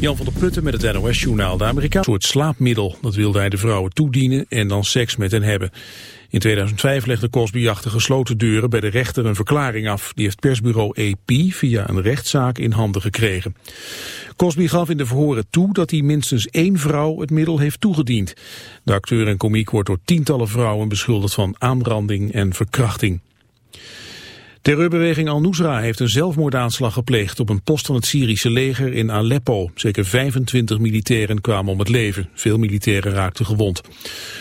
Jan van der Putten met het NOS-journaal. De Amerikaan soort slaapmiddel. Dat wilde hij de vrouwen toedienen en dan seks met hen hebben. In 2005 legde Cosby achter gesloten deuren bij de rechter een verklaring af. Die heeft persbureau AP via een rechtszaak in handen gekregen. Cosby gaf in de verhoren toe dat hij minstens één vrouw het middel heeft toegediend. De acteur en komiek wordt door tientallen vrouwen beschuldigd van aanranding en verkrachting. Terreurbeweging Al-Nusra heeft een zelfmoordaanslag gepleegd op een post van het Syrische leger in Aleppo. Zeker 25 militairen kwamen om het leven. Veel militairen raakten gewond.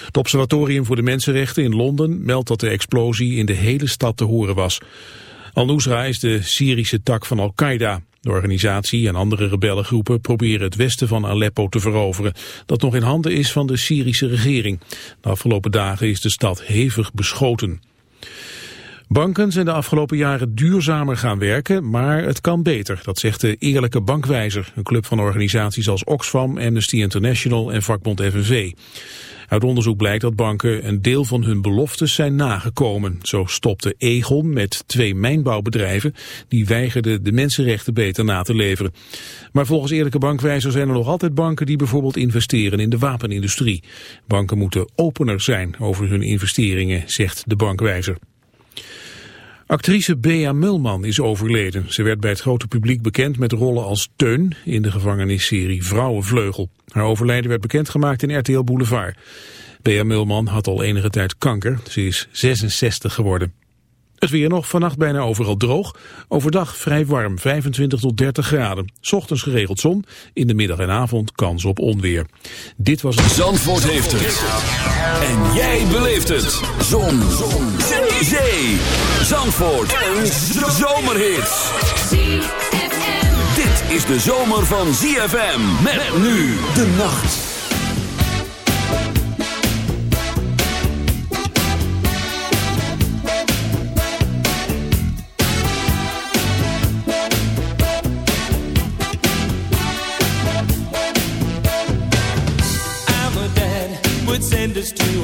Het Observatorium voor de Mensenrechten in Londen meldt dat de explosie in de hele stad te horen was. Al-Nusra is de Syrische tak van Al-Qaeda. De organisatie en andere rebellengroepen proberen het westen van Aleppo te veroveren, dat nog in handen is van de Syrische regering. De afgelopen dagen is de stad hevig beschoten. Banken zijn de afgelopen jaren duurzamer gaan werken, maar het kan beter. Dat zegt de Eerlijke Bankwijzer, een club van organisaties als Oxfam, Amnesty International en vakbond FNV. Uit onderzoek blijkt dat banken een deel van hun beloftes zijn nagekomen. Zo stopte Egon met twee mijnbouwbedrijven die weigerden de mensenrechten beter na te leveren. Maar volgens Eerlijke Bankwijzer zijn er nog altijd banken die bijvoorbeeld investeren in de wapenindustrie. Banken moeten opener zijn over hun investeringen, zegt de bankwijzer. Actrice Bea Mulman is overleden. Ze werd bij het grote publiek bekend met rollen als Teun in de gevangenisserie Vrouwenvleugel. Haar overlijden werd bekendgemaakt in RTL Boulevard. Bea Mulman had al enige tijd kanker. Ze is 66 geworden. Het weer nog, vannacht bijna overal droog. Overdag vrij warm, 25 tot 30 graden. Ochtends geregeld zon, in de middag en avond kans op onweer. Dit was het... Zandvoort heeft het. En jij beleeft het. Zon. zon. Zee. Zee. Zandvoort. Een zomerhit. Dit is de zomer van ZFM. Met nu de nacht.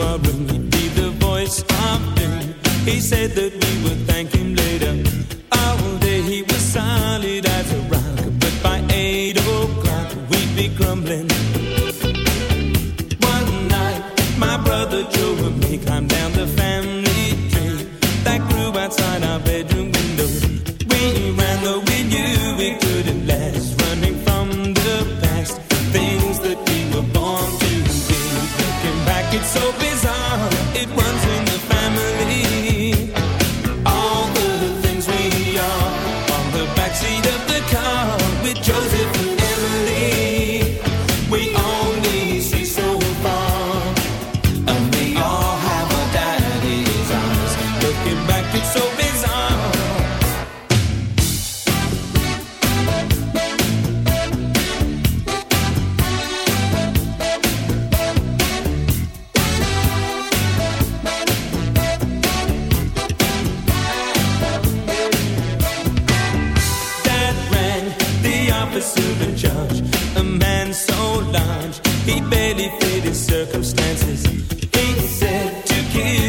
Our room. He'd the voice of doom. He said that we would thank him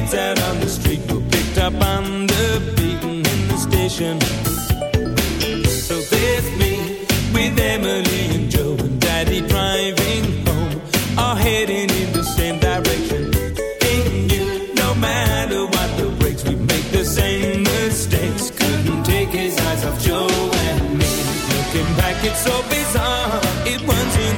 kids out on the street were picked up on the beaten in the station. So there's me with Emily and Joe and Daddy driving home, all heading in the same direction. He knew no matter what the breaks, we make the same mistakes. Couldn't take his eyes off Joe and me. Looking back, it's so bizarre. It in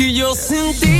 que yo sentí.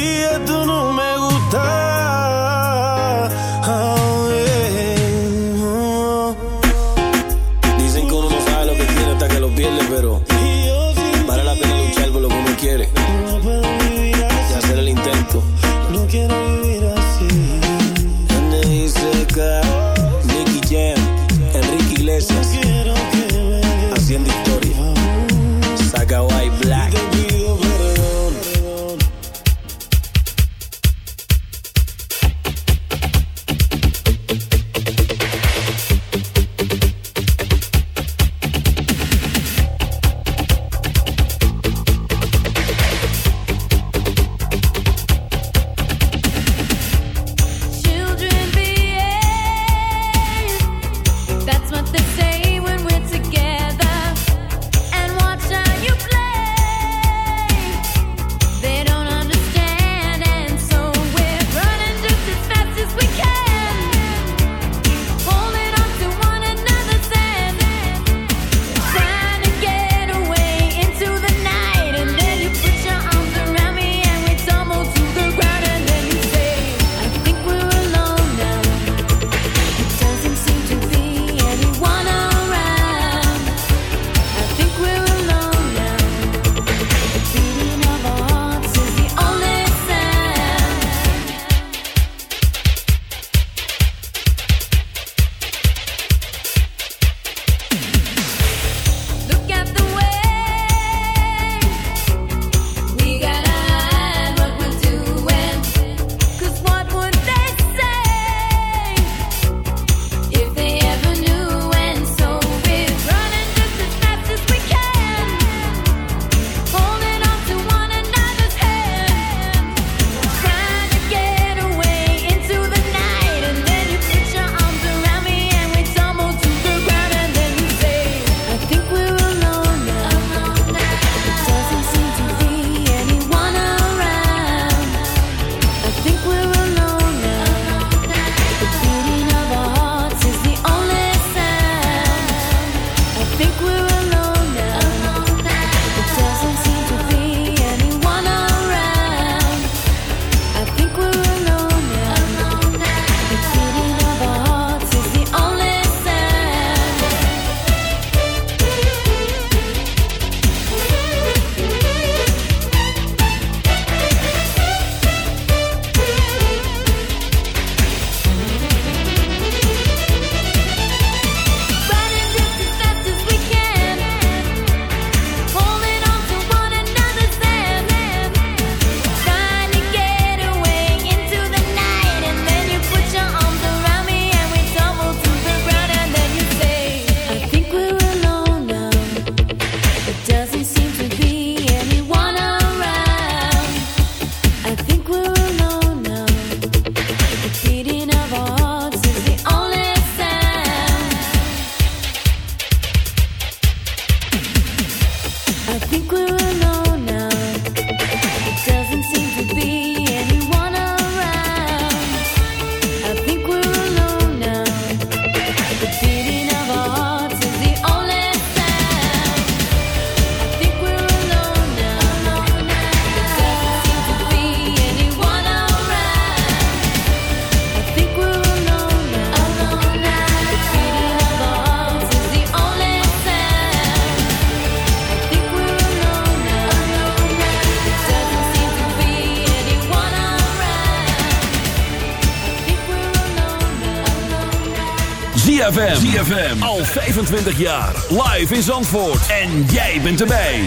ZFM. Al 25 jaar. Live in Zandvoort. En jij bent erbij.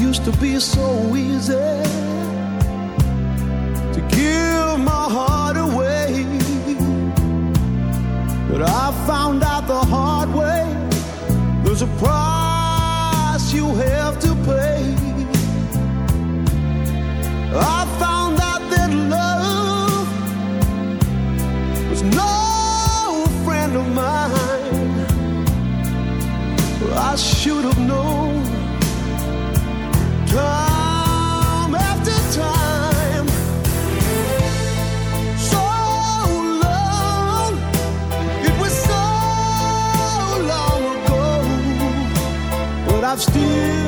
Used to be so I've still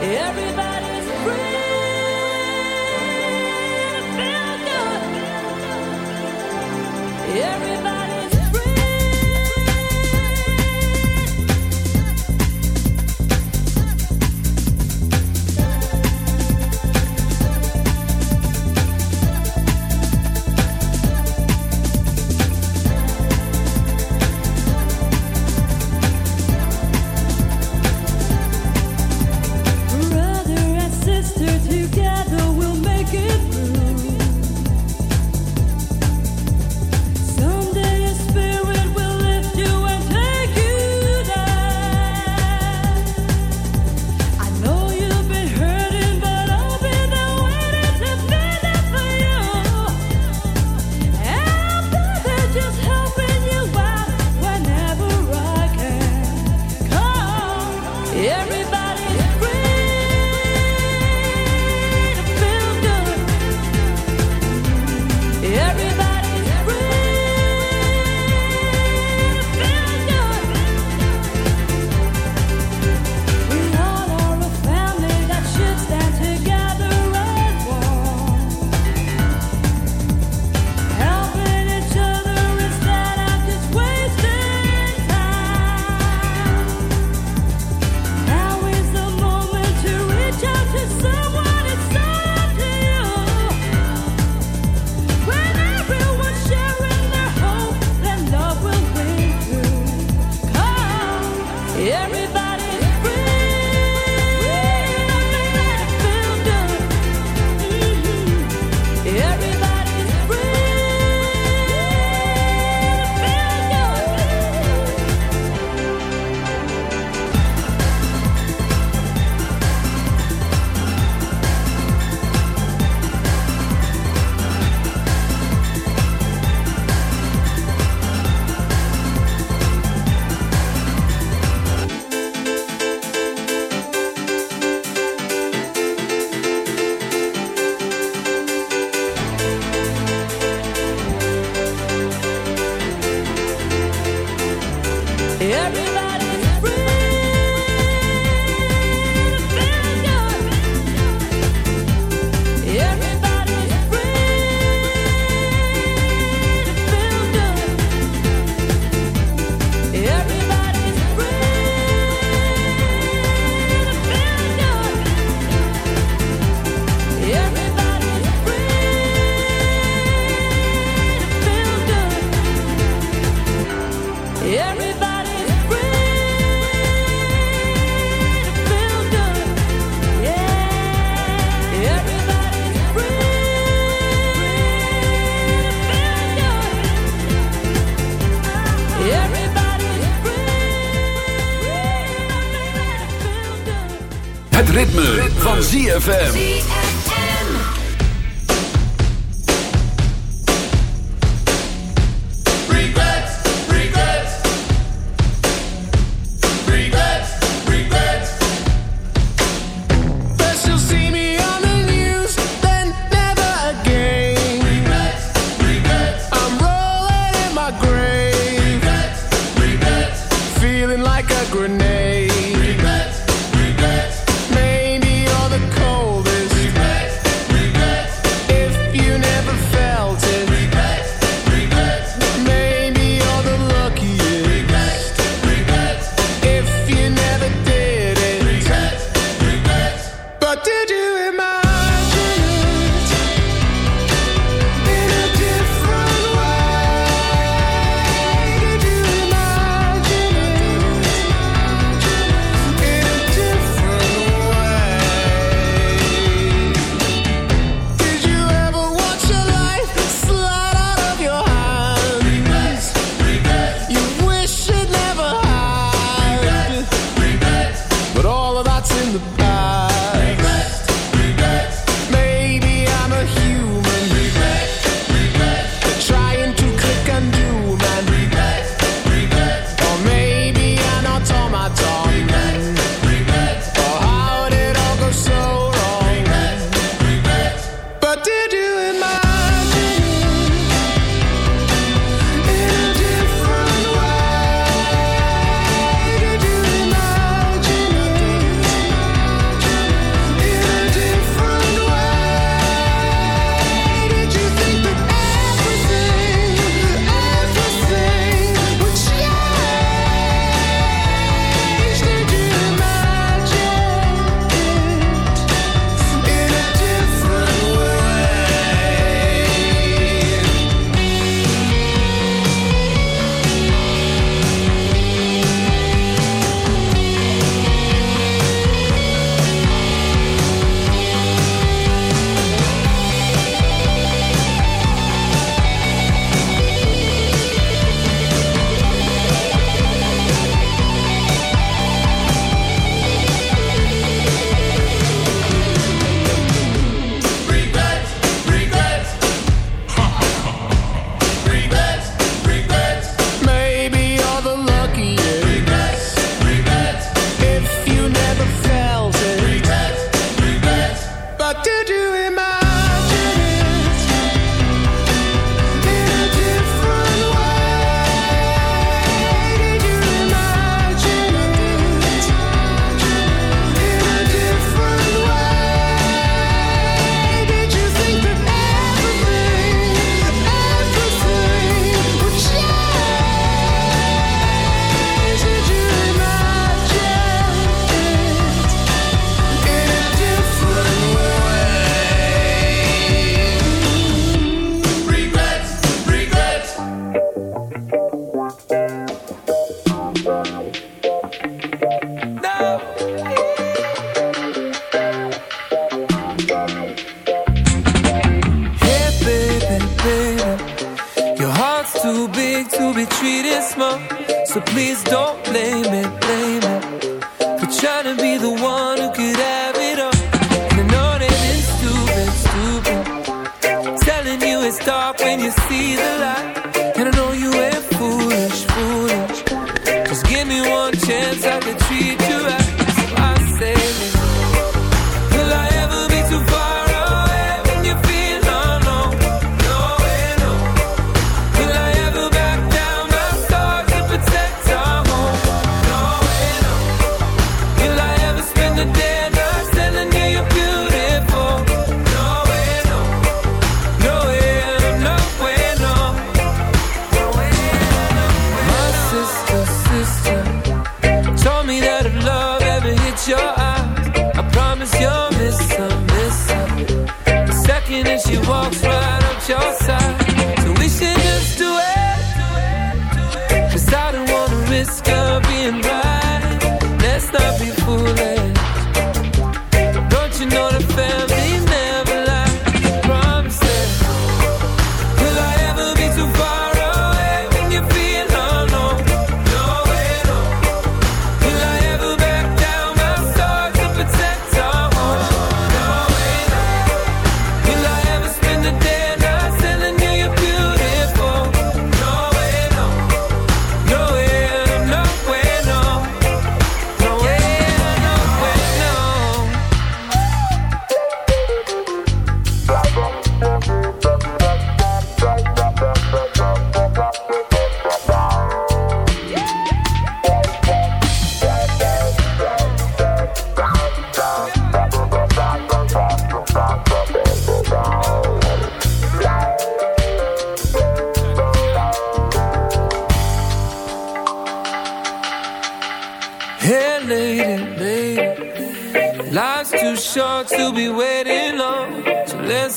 Everybody's free ZFM.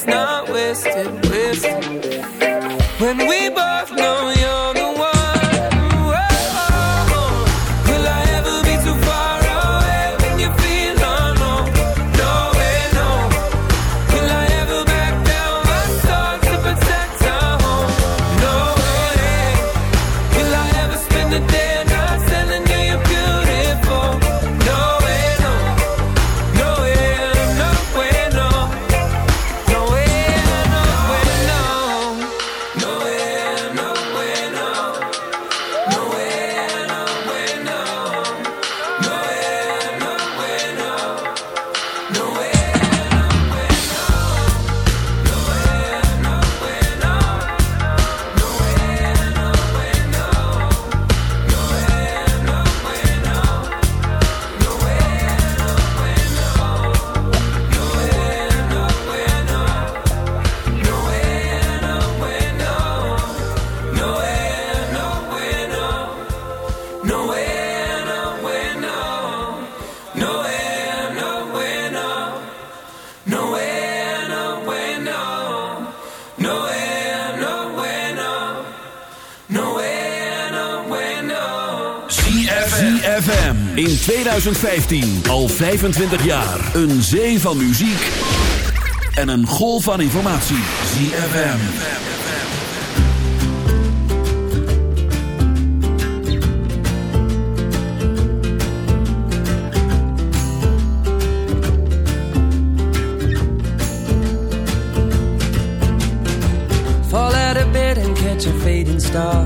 it's not wasted, wasted. When we both know 2015 al 25 jaar. Een zee van muziek en een golf van informatie. ZFM. Fall out of bed and catch a fading star.